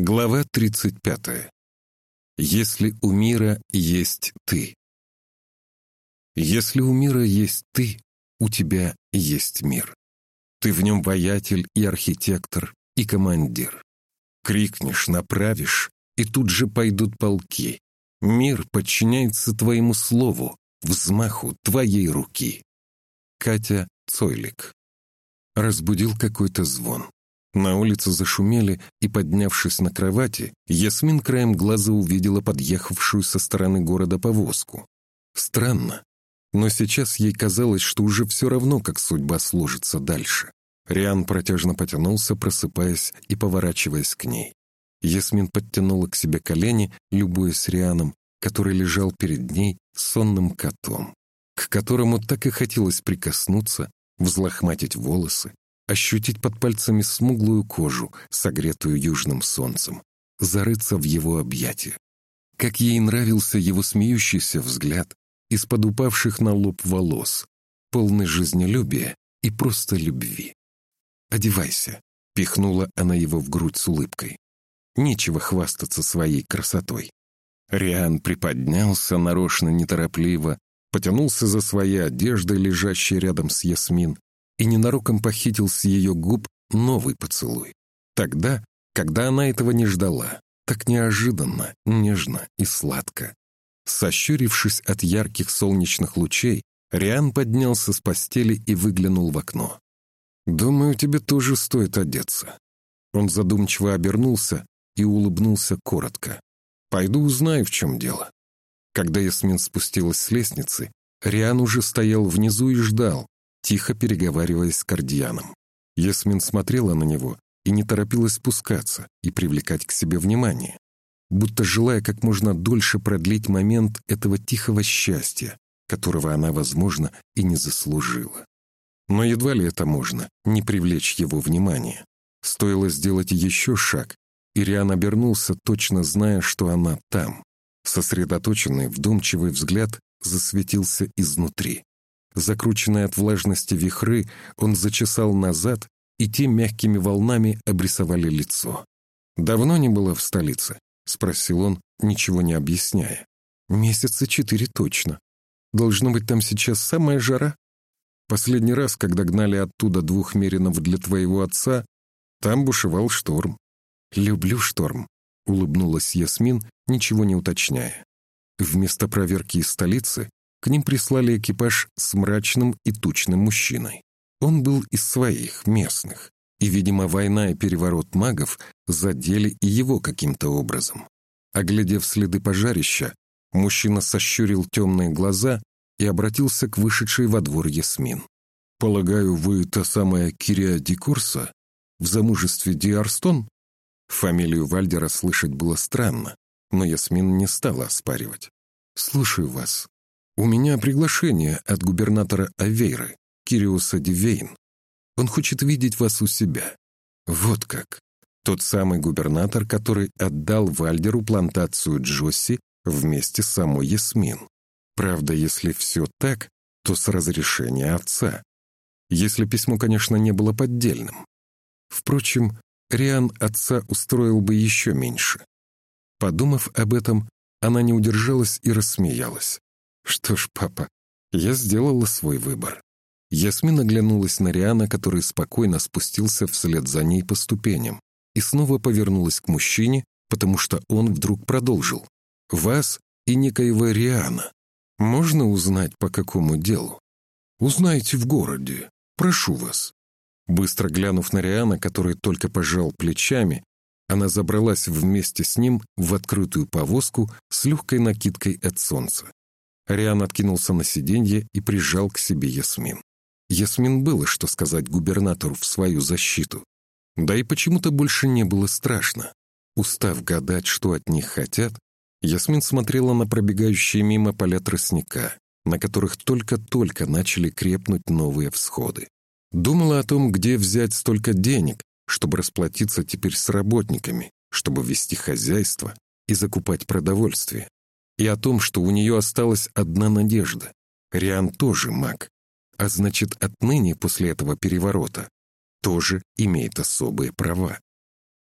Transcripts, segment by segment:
Глава 35. Если у мира есть ты. Если у мира есть ты, у тебя есть мир. Ты в нем воятель и архитектор, и командир. Крикнешь, направишь, и тут же пойдут полки. Мир подчиняется твоему слову, взмаху твоей руки. Катя Цойлик. Разбудил какой-то звон. На улице зашумели, и, поднявшись на кровати, Ясмин краем глаза увидела подъехавшую со стороны города повозку. Странно, но сейчас ей казалось, что уже все равно, как судьба сложится дальше. Риан протяжно потянулся, просыпаясь и поворачиваясь к ней. Ясмин подтянула к себе колени, любуясь Рианом, который лежал перед ней сонным котом, к которому так и хотелось прикоснуться, взлохматить волосы, ощутить под пальцами смуглую кожу, согретую южным солнцем, зарыться в его объятия. Как ей нравился его смеющийся взгляд из-под упавших на лоб волос, полный жизнелюбия и просто любви. «Одевайся», — пихнула она его в грудь с улыбкой. «Нечего хвастаться своей красотой». Риан приподнялся нарочно неторопливо, потянулся за своей одеждой, лежащей рядом с Ясмин, и ненароком похитил с ее губ новый поцелуй. Тогда, когда она этого не ждала, так неожиданно, нежно и сладко. Сощурившись от ярких солнечных лучей, Риан поднялся с постели и выглянул в окно. «Думаю, тебе тоже стоит одеться». Он задумчиво обернулся и улыбнулся коротко. «Пойду узнаю, в чем дело». Когда Ясмин спустилась с лестницы, Риан уже стоял внизу и ждал, тихо переговариваясь с Кардианом. Ясмин смотрела на него и не торопилась спускаться и привлекать к себе внимание, будто желая как можно дольше продлить момент этого тихого счастья, которого она, возможно, и не заслужила. Но едва ли это можно, не привлечь его внимание. Стоило сделать еще шаг, и Риан обернулся, точно зная, что она там. Сосредоточенный, вдумчивый взгляд засветился изнутри. Закрученные от влажности вихры он зачесал назад, и те мягкими волнами обрисовали лицо. «Давно не было в столице?» — спросил он, ничего не объясняя. «Месяца четыре точно. Должно быть, там сейчас самая жара. Последний раз, когда гнали оттуда двух меринов для твоего отца, там бушевал шторм. «Люблю шторм», — улыбнулась Ясмин, ничего не уточняя. Вместо проверки из столицы к ним прислали экипаж с мрачным и тучным мужчиной. Он был из своих, местных, и, видимо, война и переворот магов задели и его каким-то образом. Оглядев следы пожарища, мужчина сощурил темные глаза и обратился к вышедшей во двор Ясмин. «Полагаю, вы та самая Кирия Дикурса? В замужестве Диарстон?» Фамилию Вальдера слышать было странно, но Ясмин не стала оспаривать. «Слушаю вас», «У меня приглашение от губернатора Авейры, Кириуса Дивейн. Он хочет видеть вас у себя. Вот как. Тот самый губернатор, который отдал Вальдеру плантацию Джосси вместе с самой Ясмин. Правда, если все так, то с разрешения отца. Если письмо, конечно, не было поддельным. Впрочем, Риан отца устроил бы еще меньше. Подумав об этом, она не удержалась и рассмеялась. «Что ж, папа, я сделала свой выбор». Ясмин оглянулась на Риана, который спокойно спустился вслед за ней по ступеням, и снова повернулась к мужчине, потому что он вдруг продолжил. «Вас и некоего Риана. Можно узнать, по какому делу? Узнайте в городе. Прошу вас». Быстро глянув на Риана, который только пожал плечами, она забралась вместе с ним в открытую повозку с легкой накидкой от солнца. Риан откинулся на сиденье и прижал к себе Ясмин. Ясмин было что сказать губернатору в свою защиту. Да и почему-то больше не было страшно. Устав гадать, что от них хотят, Ясмин смотрела на пробегающие мимо поля тростника, на которых только-только начали крепнуть новые всходы. Думала о том, где взять столько денег, чтобы расплатиться теперь с работниками, чтобы вести хозяйство и закупать продовольствие и о том, что у нее осталась одна надежда. Риан тоже маг, а значит, отныне после этого переворота тоже имеет особые права.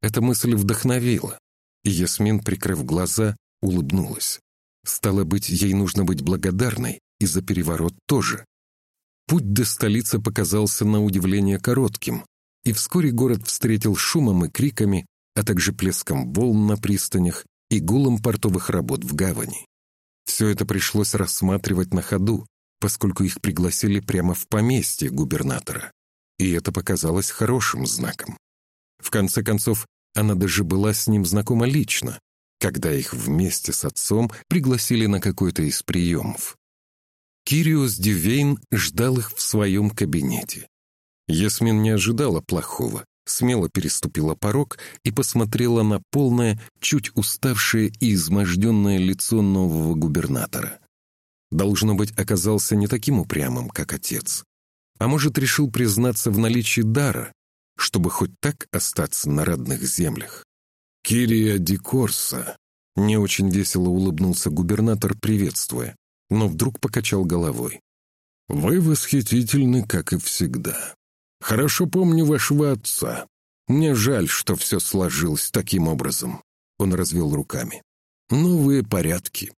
Эта мысль вдохновила, И Ясмин, прикрыв глаза, улыбнулась. Стало быть, ей нужно быть благодарной, и за переворот тоже. Путь до столицы показался на удивление коротким, и вскоре город встретил шумом и криками, а также плеском волн на пристанях и гулом портовых работ в гавани. Все это пришлось рассматривать на ходу, поскольку их пригласили прямо в поместье губернатора. И это показалось хорошим знаком. В конце концов, она даже была с ним знакома лично, когда их вместе с отцом пригласили на какой-то из приемов. Кириус Дивейн ждал их в своем кабинете. Ясмин не ожидала плохого, смело переступила порог и посмотрела на полное, чуть уставшее и изможденное лицо нового губернатора. Должно быть, оказался не таким упрямым, как отец. А может, решил признаться в наличии дара, чтобы хоть так остаться на родных землях. «Кирия Дикорса», — не очень весело улыбнулся губернатор, приветствуя, но вдруг покачал головой. «Вы восхитительны, как и всегда. Хорошо помню вашего отца. Мне жаль, что все сложилось таким образом». Он развел руками. «Новые порядки».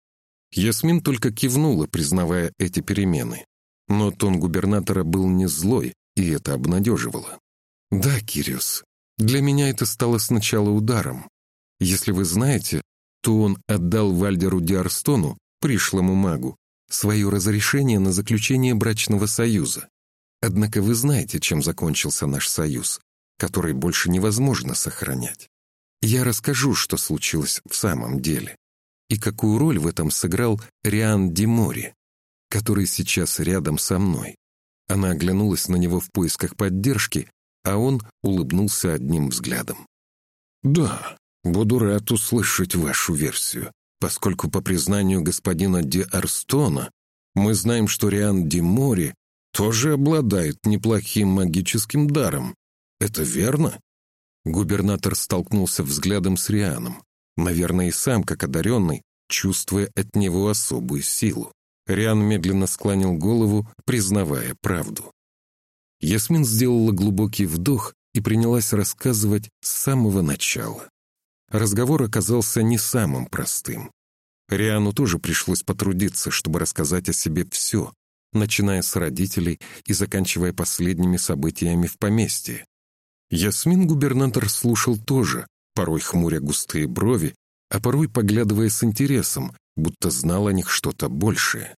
Ясмин только кивнула, признавая эти перемены. Но тон губернатора был не злой, и это обнадеживало. «Да, Кириус, для меня это стало сначала ударом. Если вы знаете, то он отдал Вальдеру Диарстону, пришлому магу, свое разрешение на заключение брачного союза. Однако вы знаете, чем закончился наш союз, который больше невозможно сохранять. Я расскажу, что случилось в самом деле, и какую роль в этом сыграл Риан Димори, который сейчас рядом со мной. Она оглянулась на него в поисках поддержки, а он улыбнулся одним взглядом. «Да, буду рад услышать вашу версию, поскольку по признанию господина Ди Арстона мы знаем, что Риан Ди Мори тоже обладает неплохим магическим даром. Это верно?» Губернатор столкнулся взглядом с Рианом, наверное, и сам, как одаренный, чувствуя от него особую силу. Риан медленно склонил голову, признавая правду. Ясмин сделала глубокий вдох и принялась рассказывать с самого начала. Разговор оказался не самым простым. Риану тоже пришлось потрудиться, чтобы рассказать о себе все, начиная с родителей и заканчивая последними событиями в поместье. Ясмин губернатор слушал тоже, порой хмуря густые брови, а порой поглядывая с интересом, будто знал о них что-то большее.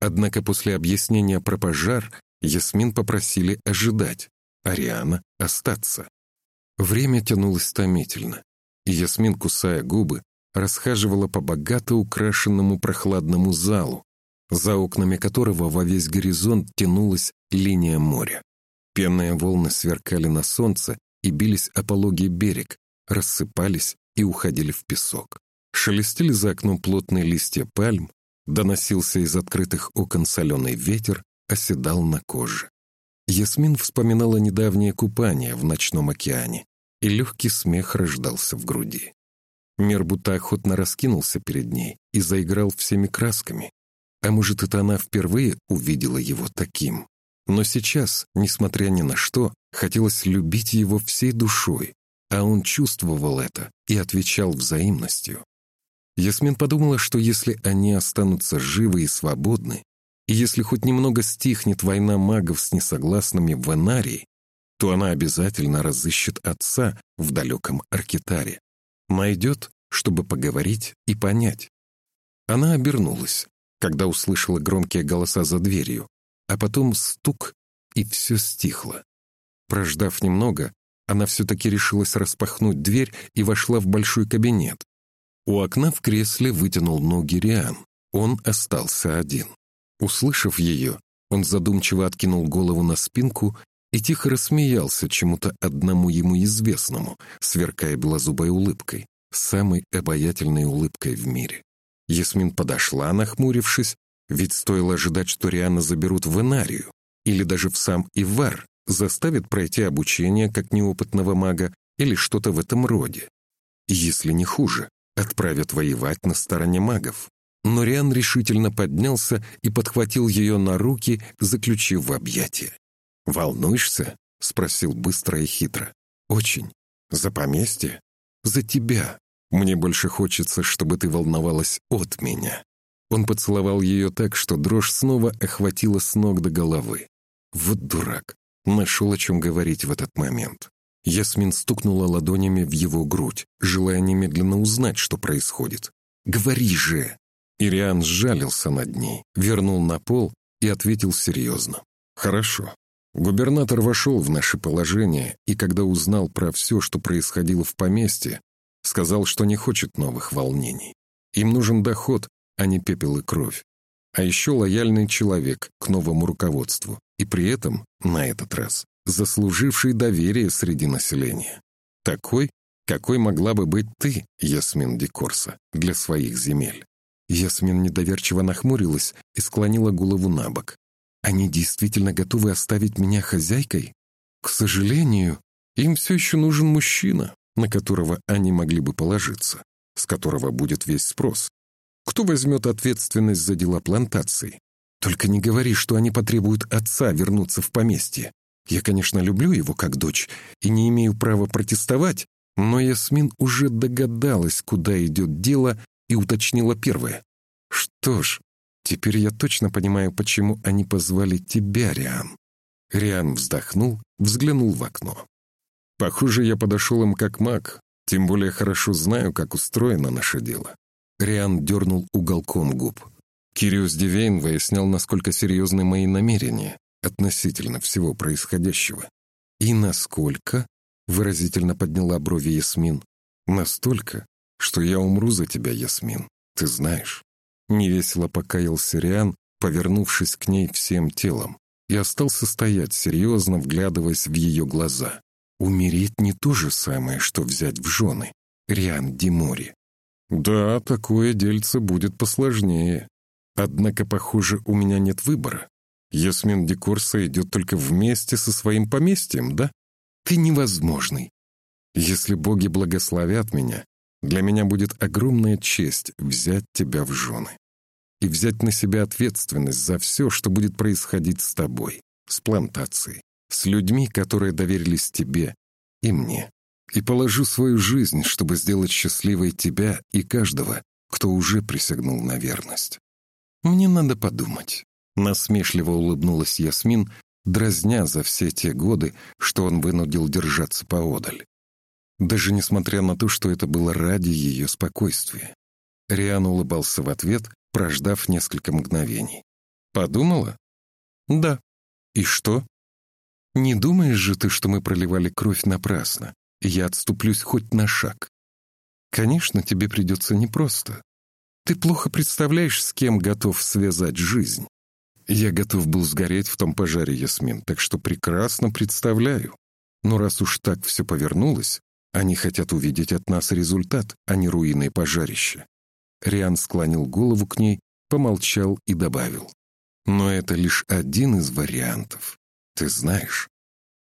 Однако после объяснения про пожар Ясмин попросили ожидать, Ариана — остаться. Время тянулось томительно, и Ясмин, кусая губы, расхаживала по богато украшенному прохладному залу, за окнами которого во весь горизонт тянулась линия моря. Пенные волны сверкали на солнце и бились о пологий берег, рассыпались и уходили в песок. Шелестели за окном плотные листья пальм, доносился из открытых окон соленый ветер, оседал на коже. Ясмин вспоминала недавнее купание в ночном океане, и легкий смех рождался в груди. Мир будто охотно раскинулся перед ней и заиграл всеми красками. А может, это она впервые увидела его таким. Но сейчас, несмотря ни на что, хотелось любить его всей душой, а он чувствовал это и отвечал взаимностью. Ясмин подумала, что если они останутся живы и свободны, и если хоть немного стихнет война магов с несогласными в Энарии, то она обязательно разыщет отца в далеком Аркитаре. Найдет, чтобы поговорить и понять. Она обернулась, когда услышала громкие голоса за дверью, а потом стук, и все стихло. Прождав немного, она все-таки решилась распахнуть дверь и вошла в большой кабинет. У окна в кресле вытянул ноги Риан. Он остался один. Услышав ее, он задумчиво откинул голову на спинку и тихо рассмеялся чему-то одному ему известному, сверкая белозубой улыбкой, самой обаятельной улыбкой в мире. Ясмин подошла, нахмурившись, ведь стоило ожидать, что Риана заберут в Энарию, или даже в сам Ивар, заставят пройти обучение как неопытного мага или что-то в этом роде. Если не хуже, отправят воевать на стороне магов. Но Риан решительно поднялся и подхватил ее на руки, заключив в объятия. «Волнуешься?» — спросил быстро и хитро. «Очень. За поместье? За тебя. Мне больше хочется, чтобы ты волновалась от меня». Он поцеловал ее так, что дрожь снова охватила с ног до головы. Вот дурак. Нашел о чем говорить в этот момент. Ясмин стукнула ладонями в его грудь, желая немедленно узнать, что происходит. «Говори же!» Ириан сжалился над ней, вернул на пол и ответил серьезно. «Хорошо. Губернатор вошел в наше положение, и когда узнал про все, что происходило в поместье, сказал, что не хочет новых волнений. Им нужен доход, а не пепел и кровь. А еще лояльный человек к новому руководству, и при этом, на этот раз, заслуживший доверие среди населения. Такой, какой могла бы быть ты, Ясмин Декорса, для своих земель. Ясмин недоверчиво нахмурилась и склонила голову на бок. «Они действительно готовы оставить меня хозяйкой? К сожалению, им все еще нужен мужчина, на которого они могли бы положиться, с которого будет весь спрос. Кто возьмет ответственность за дела плантации? Только не говори, что они потребуют отца вернуться в поместье. Я, конечно, люблю его как дочь и не имею права протестовать, но Ясмин уже догадалась, куда идет дело, и уточнила первое. «Что ж, теперь я точно понимаю, почему они позвали тебя, Риан». Риан вздохнул, взглянул в окно. «Похоже, я подошел им как маг, тем более хорошо знаю, как устроено наше дело». Риан дернул уголком губ. Кириус Дивейн выяснял, насколько серьезны мои намерения относительно всего происходящего. «И насколько?» — выразительно подняла брови Ясмин. «Настолько, что я умру за тебя, Ясмин, ты знаешь». Невесело покаялся Риан, повернувшись к ней всем телом, и остался стоять, серьезно вглядываясь в ее глаза. «Умереть не то же самое, что взять в жены, Риан Димори». «Да, такое дельце будет посложнее. Однако, похоже, у меня нет выбора. Ясмин Декорса идет только вместе со своим поместьем, да? Ты невозможный. Если боги благословят меня, для меня будет огромная честь взять тебя в жены и взять на себя ответственность за все, что будет происходить с тобой, с плантацией, с людьми, которые доверились тебе и мне. И положу свою жизнь, чтобы сделать счастливой тебя и каждого, кто уже присягнул на верность. Мне надо подумать. Насмешливо улыбнулась Ясмин, дразня за все те годы, что он вынудил держаться поодаль даже несмотря на то, что это было ради ее спокойствия. Риан улыбался в ответ, прождав несколько мгновений. «Подумала?» «Да». «И что?» «Не думаешь же ты, что мы проливали кровь напрасно, и я отступлюсь хоть на шаг?» «Конечно, тебе придется непросто. Ты плохо представляешь, с кем готов связать жизнь. Я готов был сгореть в том пожаре, Ясмин, так что прекрасно представляю. Но раз уж так все повернулось, они хотят увидеть от нас результат, а не руины пожарища. Риан склонил голову к ней, помолчал и добавил. Но это лишь один из вариантов. Ты знаешь,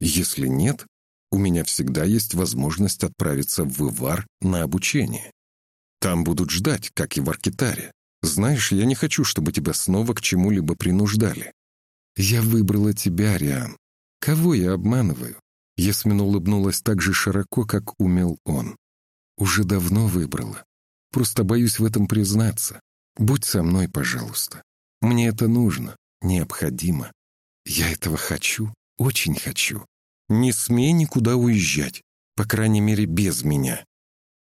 если нет, у меня всегда есть возможность отправиться в Ивар на обучение. Там будут ждать, как и в Аркитаре. Знаешь, я не хочу, чтобы тебя снова к чему-либо принуждали. Я выбрала тебя, Риан. Кого я обманываю? Ясмин улыбнулась так же широко, как умел он. «Уже давно выбрала. Просто боюсь в этом признаться. Будь со мной, пожалуйста. Мне это нужно, необходимо. Я этого хочу, очень хочу. Не смей никуда уезжать, по крайней мере, без меня».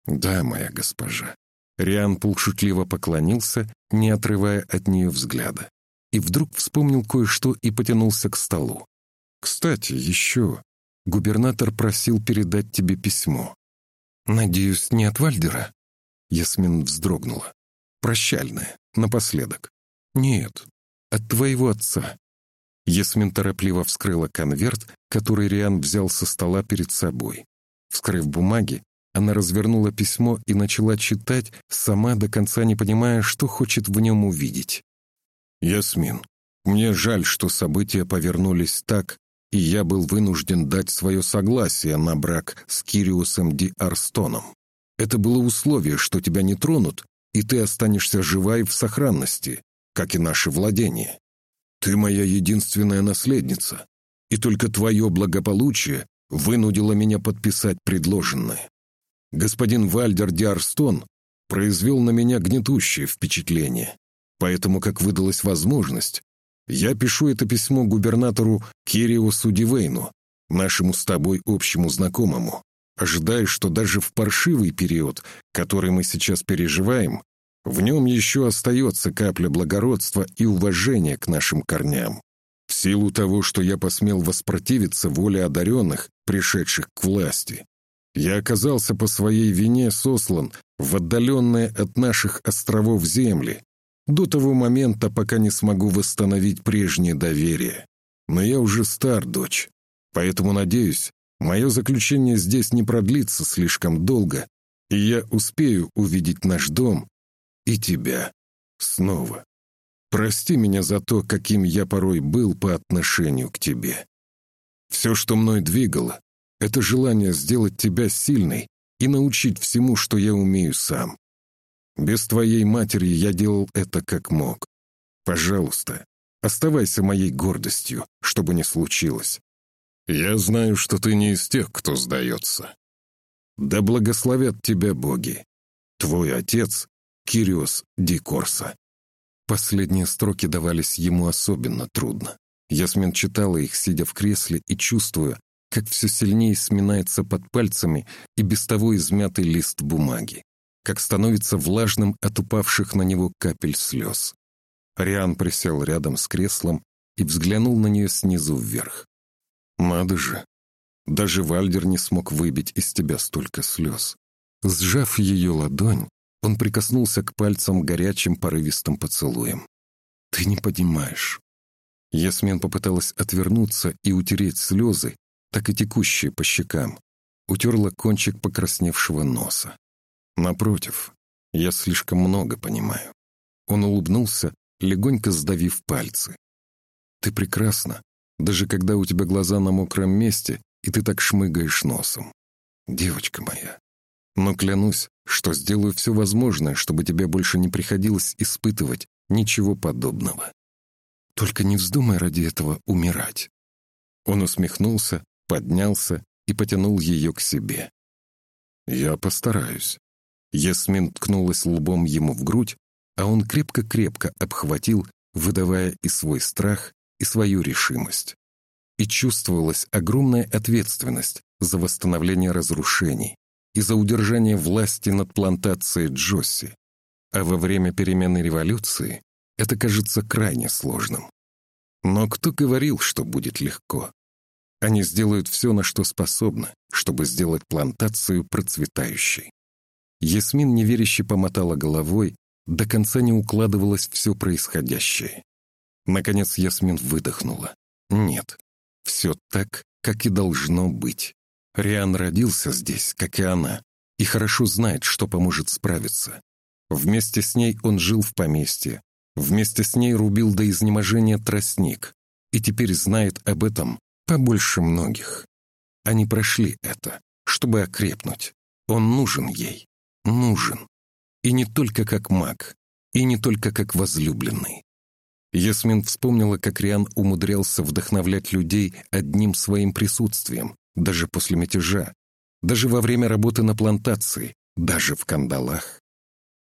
«Да, моя госпожа». Риан полшутливо поклонился, не отрывая от нее взгляда. И вдруг вспомнил кое-что и потянулся к столу. «Кстати, еще Губернатор просил передать тебе письмо. Надеюсь, не от Вальдера?» Ясмин вздрогнула. «Прощальное, напоследок». «Нет, от твоего отца». Ясмин торопливо вскрыла конверт, который Риан взял со стола перед собой. Вскрыв бумаги, она развернула письмо и начала читать, сама до конца не понимая, что хочет в нем увидеть. «Ясмин, мне жаль, что события повернулись так, и я был вынужден дать свое согласие на брак с Кириусом Ди Арстоном. Это было условие, что тебя не тронут, и ты останешься жива и в сохранности, как и наше владение. Ты моя единственная наследница, и только твое благополучие вынудило меня подписать предложенное. господин Вальдер Диарстон произвел на меня гнетущее впечатление. Поэтому, как выдалась возможность, я пишу это письмо губернатору Кириусу Дивейну, нашему с тобой общему знакомому, ожидая, что даже в паршивый период, который мы сейчас переживаем, в нем еще остается капля благородства и уважения к нашим корням. В силу того, что я посмел воспротивиться воле одаренных, пришедших к власти, я оказался по своей вине сослан в отдаленные от наших островов земли, до того момента, пока не смогу восстановить прежнее доверие. Но я уже стар, дочь, поэтому, надеюсь, мое заключение здесь не продлится слишком долго, и я успею увидеть наш дом и тебя снова. Прости меня за то, каким я порой был по отношению к тебе. Все, что мной двигало, это желание сделать тебя сильной и научить всему, что я умею сам. Без твоей матери я делал это как мог. Пожалуйста, оставайся моей гордостью, чтобы не случилось. Я знаю, что ты не из тех, кто сдается. Да благословят тебя боги. Твой отец — Кириос Дикорса. Последние строки давались ему особенно трудно. Ясмин читала их, сидя в кресле и чувствуя, как все сильнее сминается под пальцами и без того измятый лист бумаги, как становится влажным от упавших на него капель слез. Риан присел рядом с креслом и взглянул на нее снизу вверх. «Надо же! Даже Вальдер не смог выбить из тебя столько слез». Сжав ее ладонь, он прикоснулся к пальцам горячим порывистым поцелуем. «Ты не понимаешь». Ясмин попыталась отвернуться и утереть слезы, так и текущие по щекам. Утерла кончик покрасневшего носа. «Напротив, я слишком много понимаю». Он улыбнулся, легонько сдавив пальцы. «Ты прекрасна, даже когда у тебя глаза на мокром месте, и ты так шмыгаешь носом. Девочка моя, но клянусь, что сделаю все возможное, чтобы тебе больше не приходилось испытывать ничего подобного. Только не вздумай ради этого умирать». Он усмехнулся, поднялся и потянул ее к себе. «Я постараюсь». Ясмин ткнулась лбом ему в грудь, а он крепко-крепко обхватил, выдавая и свой страх, и свою решимость. И чувствовалась огромная ответственность за восстановление разрушений, и за удержание власти над плантацией Джосси. А во время перемены революции это кажется крайне сложным. Но кто говорил, что будет легко? Они сделают все, на что способны, чтобы сделать плантацию процветающей. Ясмин неверяще помотала головой, до конца не укладывалось все происходящее. Наконец Ясмин выдохнула. Нет, все так, как и должно быть. Риан родился здесь, как и она, и хорошо знает, что поможет справиться. Вместе с ней он жил в поместье, вместе с ней рубил до изнеможения тростник, и теперь знает об этом побольше многих. Они прошли это, чтобы окрепнуть. Он нужен ей, нужен. И не только как маг, и не только как возлюбленный. Ясмин вспомнила, как Риан умудрялся вдохновлять людей одним своим присутствием, даже после мятежа, даже во время работы на плантации, даже в кандалах.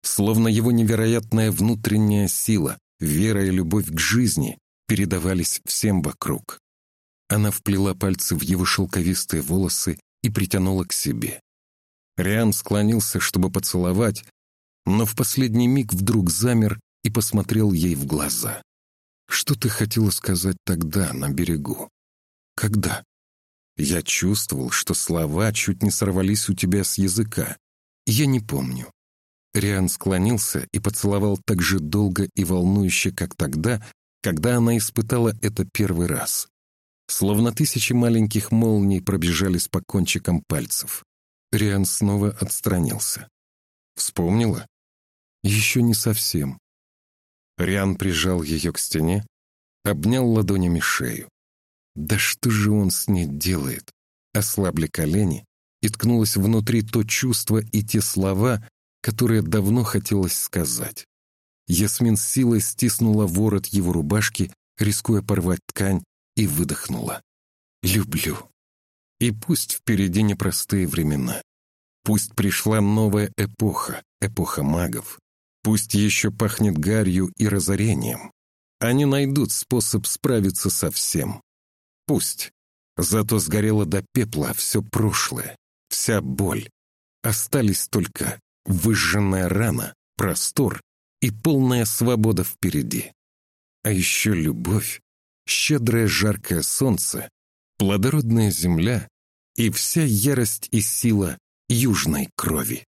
Словно его невероятная внутренняя сила, вера и любовь к жизни передавались всем вокруг. Она вплела пальцы в его шелковистые волосы и притянула к себе. Риан склонился, чтобы поцеловать, но в последний миг вдруг замер и посмотрел ей в глаза. «Что ты хотела сказать тогда, на берегу? Когда?» Я чувствовал, что слова чуть не сорвались у тебя с языка. Я не помню. Риан склонился и поцеловал так же долго и волнующе, как тогда, когда она испытала это первый раз. Словно тысячи маленьких молний пробежались по кончикам пальцев. Риан снова отстранился. «Вспомнила?» «Еще не совсем». Риан прижал ее к стене, обнял ладонями шею. Да что же он с ней делает? Ослабли колени, и ткнулось внутри то чувство и те слова, которые давно хотелось сказать. Ясмин с силой стиснула ворот его рубашки, рискуя порвать ткань, и выдохнула. «Люблю». И пусть впереди непростые времена. Пусть пришла новая эпоха, эпоха магов. Пусть еще пахнет гарью и разорением. Они найдут способ справиться со всем. Пусть. Зато сгорело до пепла все прошлое, вся боль. Остались только выжженная рана, простор и полная свобода впереди. А еще любовь, щедрое жаркое солнце, плодородная земля и вся ярость и сила южной крови.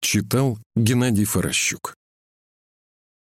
Читал Геннадий Форощук.